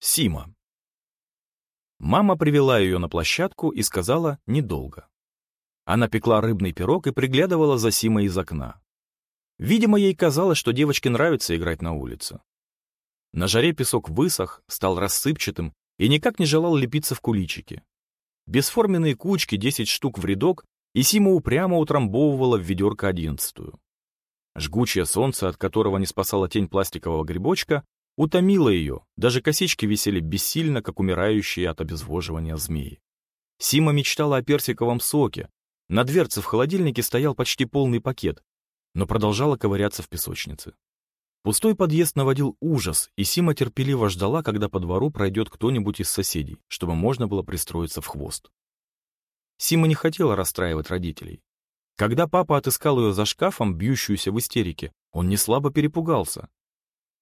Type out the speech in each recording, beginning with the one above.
Сима. Мама привела ее на площадку и сказала «недолго». Она пекла рыбный пирог и приглядывала за Симой из окна. Видимо, ей казалось, что девочке нравится играть на улице. На жаре песок высох, стал рассыпчатым и никак не желал лепиться в куличики. Бесформенные кучки, 10 штук в рядок, и Сима упрямо утрамбовывала в ведерко одиннадцатую. Жгучее солнце, от которого не спасала тень пластикового грибочка, утомило ее, даже косички висели бессильно, как умирающие от обезвоживания змеи. Сима мечтала о персиковом соке, на дверце в холодильнике стоял почти полный пакет, но продолжала ковыряться в песочнице. Пустой подъезд наводил ужас, и Сима терпеливо ждала, когда по двору пройдет кто-нибудь из соседей, чтобы можно было пристроиться в хвост. Сима не хотела расстраивать родителей. Когда папа отыскал ее за шкафом, бьющуюся в истерике, он не слабо перепугался.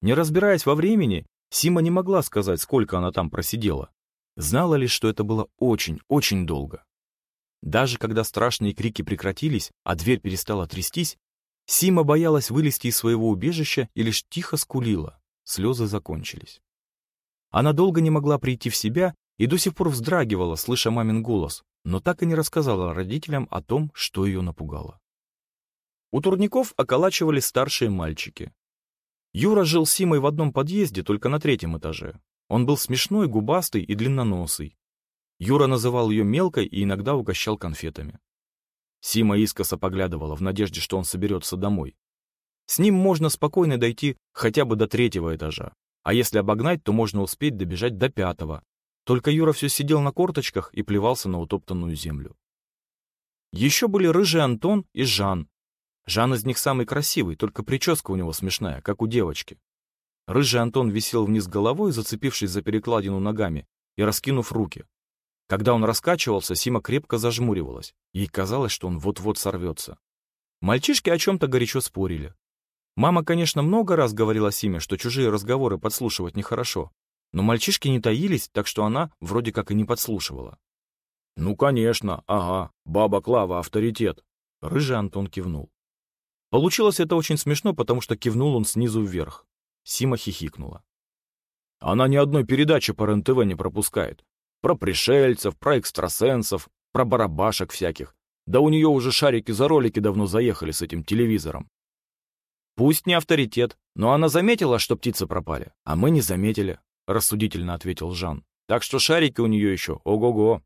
Не разбираясь во времени, Сима не могла сказать, сколько она там просидела. Знала лишь, что это было очень, очень долго. Даже когда страшные крики прекратились, а дверь перестала трястись, Сима боялась вылезти из своего убежища и лишь тихо скулила. Слезы закончились. Она долго не могла прийти в себя и до сих пор вздрагивала, слыша мамин голос, но так и не рассказала родителям о том, что ее напугало. У турников околачивали старшие мальчики. Юра жил с Симой в одном подъезде, только на третьем этаже. Он был смешной, губастый и длинноносый. Юра называл ее мелкой и иногда угощал конфетами. Сима искоса поглядывала в надежде, что он соберется домой. С ним можно спокойно дойти хотя бы до третьего этажа, а если обогнать, то можно успеть добежать до пятого. Только Юра все сидел на корточках и плевался на утоптанную землю. Еще были рыжий Антон и Жан. Жан из них самый красивый, только прическа у него смешная, как у девочки. Рыжий Антон висел вниз головой, зацепившись за перекладину ногами и раскинув руки. Когда он раскачивался, Сима крепко зажмуривалась. Ей казалось, что он вот-вот сорвется. Мальчишки о чем-то горячо спорили. Мама, конечно, много раз говорила Симе, что чужие разговоры подслушивать нехорошо, но мальчишки не таились, так что она вроде как и не подслушивала. «Ну, конечно, ага, баба Клава авторитет», — рыжий Антон кивнул. Получилось это очень смешно, потому что кивнул он снизу вверх. Сима хихикнула. «Она ни одной передачи по РЕН-ТВ не пропускает. Про пришельцев, про экстрасенсов, про барабашек всяких. Да у нее уже шарики за ролики давно заехали с этим телевизором. Пусть не авторитет, но она заметила, что птицы пропали, а мы не заметили, рассудительно ответил Жан. Так что шарики у нее еще ого-го.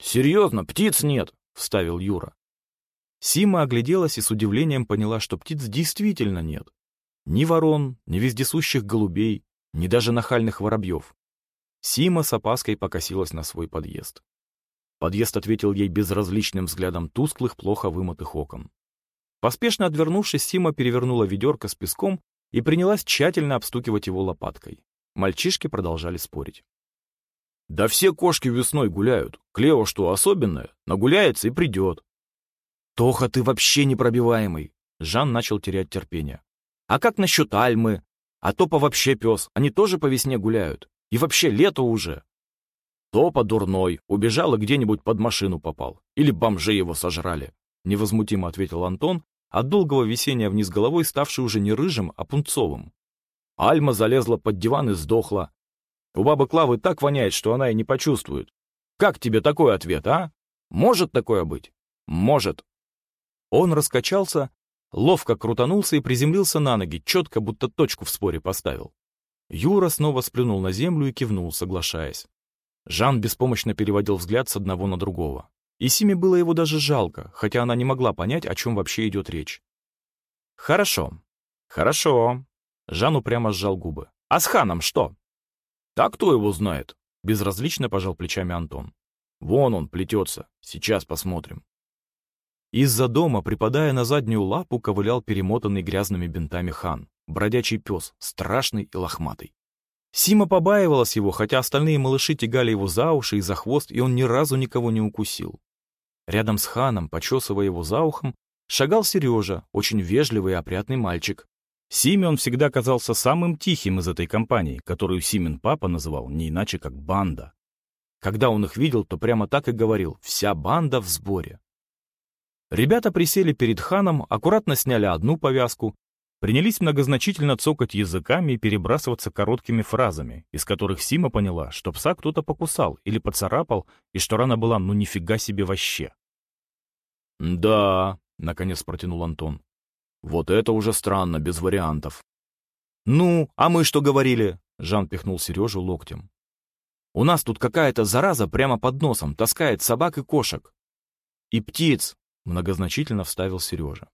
Серьезно, птиц нет, вставил Юра. Сима огляделась и с удивлением поняла, что птиц действительно нет. Ни ворон, ни вездесущих голубей, ни даже нахальных воробьев. Сима с опаской покосилась на свой подъезд. Подъезд ответил ей безразличным взглядом тусклых, плохо вымытых окон. Поспешно отвернувшись, Сима перевернула ведерко с песком и принялась тщательно обстукивать его лопаткой. Мальчишки продолжали спорить. «Да все кошки весной гуляют. Клео что, особенное? Нагуляется и придет». «Тоха, ты вообще непробиваемый!» Жан начал терять терпение. «А как насчет Альмы? А Топа вообще пес, они тоже по весне гуляют. И вообще лето уже. Топа дурной, убежал и где-нибудь под машину попал. Или бомжи его сожрали. Невозмутимо ответил Антон, от долгого висения вниз головой, ставший уже не рыжим, а пунцовым. Альма залезла под диван и сдохла. У бабы Клавы так воняет, что она и не почувствует. Как тебе такой ответ, а? Может такое быть? Может. Он раскачался, ловко крутанулся и приземлился на ноги, четко, будто точку в споре поставил. Юра снова сплюнул на землю и кивнул, соглашаясь. Жан беспомощно переводил взгляд с одного на другого. И Симе было его даже жалко, хотя она не могла понять, о чем вообще идет речь. «Хорошо, хорошо». Жан упрямо сжал губы. «А с ханом что?» «Так кто его знает?» Безразлично пожал плечами Антон. «Вон он плетется. Сейчас посмотрим». Из-за дома, припадая на заднюю лапу, ковылял перемотанный грязными бинтами хан бродячий пес, страшный и лохматый. Сима побаивалась его, хотя остальные малыши тягали его за уши и за хвост, и он ни разу никого не укусил. Рядом с ханом, почесывая его за ухом, шагал Сережа, очень вежливый и опрятный мальчик. Симе он всегда казался самым тихим из этой компании, которую Симин папа называл не иначе как банда. Когда он их видел, то прямо так и говорил «вся банда в сборе». Ребята присели перед ханом, аккуратно сняли одну повязку, принялись многозначительно цокать языками и перебрасываться короткими фразами, из которых Сима поняла, что пса кто-то покусал или поцарапал, и что рана была ну нифига себе вообще. «Да», — наконец протянул Антон. «Вот это уже странно, без вариантов». «Ну, а мы что говорили?» — Жан пихнул Сережу локтем. «У нас тут какая-то зараза прямо под носом таскает собак и кошек». «И птиц», — многозначительно вставил Сережа.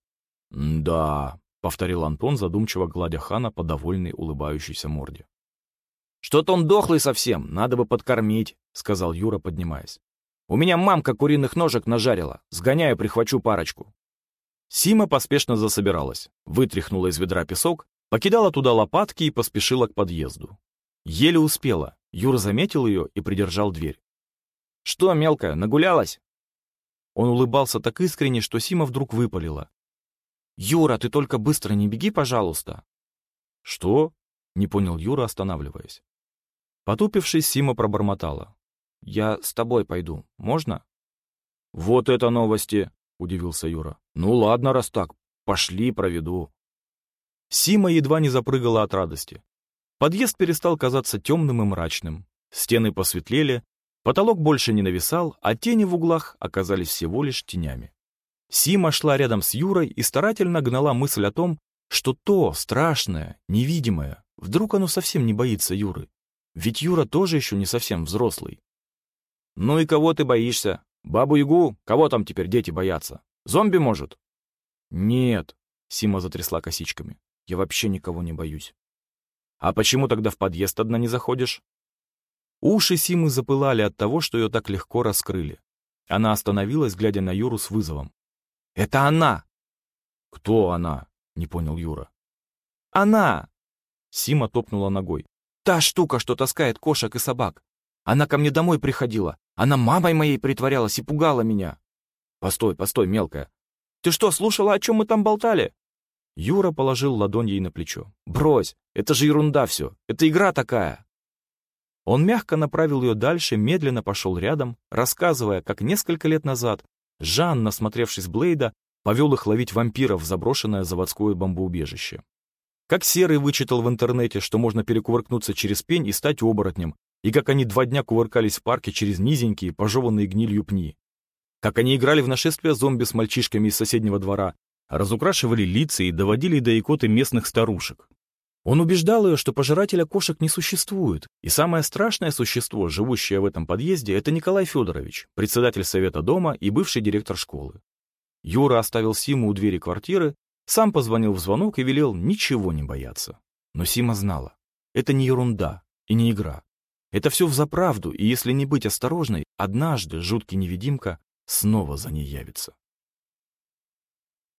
«Да», — повторил Антон, задумчиво гладя Хана по довольной улыбающейся морде. «Что-то он дохлый совсем, надо бы подкормить», — сказал Юра, поднимаясь. «У меня мамка куриных ножек нажарила. Сгоняю, прихвачу парочку». Сима поспешно засобиралась, вытряхнула из ведра песок, покидала туда лопатки и поспешила к подъезду. Еле успела. Юра заметил ее и придержал дверь. «Что, мелкая, нагулялась?» Он улыбался так искренне, что Сима вдруг выпалила. «Юра, ты только быстро не беги, пожалуйста!» «Что?» — не понял Юра, останавливаясь. Потупившись, Сима пробормотала. «Я с тобой пойду. Можно?» «Вот это новости!» — удивился Юра. «Ну ладно, раз так, пошли, проведу». Сима едва не запрыгала от радости. Подъезд перестал казаться темным и мрачным. Стены посветлели, потолок больше не нависал, а тени в углах оказались всего лишь тенями. Сима шла рядом с Юрой и старательно гнала мысль о том, что то страшное, невидимое, вдруг оно совсем не боится Юры. Ведь Юра тоже еще не совсем взрослый. «Ну и кого ты боишься? Бабу-ягу? Кого там теперь дети боятся? Зомби, может?» «Нет», — Сима затрясла косичками. «Я вообще никого не боюсь». «А почему тогда в подъезд одна не заходишь?» Уши Симы запылали от того, что ее так легко раскрыли. Она остановилась, глядя на Юру с вызовом. Это она!» «Кто она?» — не понял Юра. «Она!» Сима топнула ногой. «Та штука, что таскает кошек и собак. Она ко мне домой приходила. Она мамой моей притворялась и пугала меня». «Постой, постой, мелкая. Ты что, слушала, о чем мы там болтали?» Юра положил ладонь ей на плечо. «Брось, это же ерунда все. Это игра такая». Он мягко направил ее дальше, медленно пошел рядом, рассказывая, как несколько лет назад Жан, насмотревшись Блейда, повел их ловить вампиров в заброшенное заводское бомбоубежище. Как Серый вычитал в интернете, что можно перекувыркнуться через пень и стать оборотнем, и как они два дня кувыркались в парке через низенькие, пожеванные гнилью пни. Как они играли в нашествие зомби с мальчишками из соседнего двора, разукрашивали лица и доводили до икоты местных старушек. Он убеждал ее, что пожирателя кошек не существует, и самое страшное существо, живущее в этом подъезде, это Николай Федорович, председатель совета дома и бывший директор школы. Юра оставил Симу у двери квартиры, сам позвонил в звонок и велел ничего не бояться. Но Сима знала, это не ерунда и не игра. Это все взаправду, и если не быть осторожной, однажды жуткий невидимка снова за ней явится.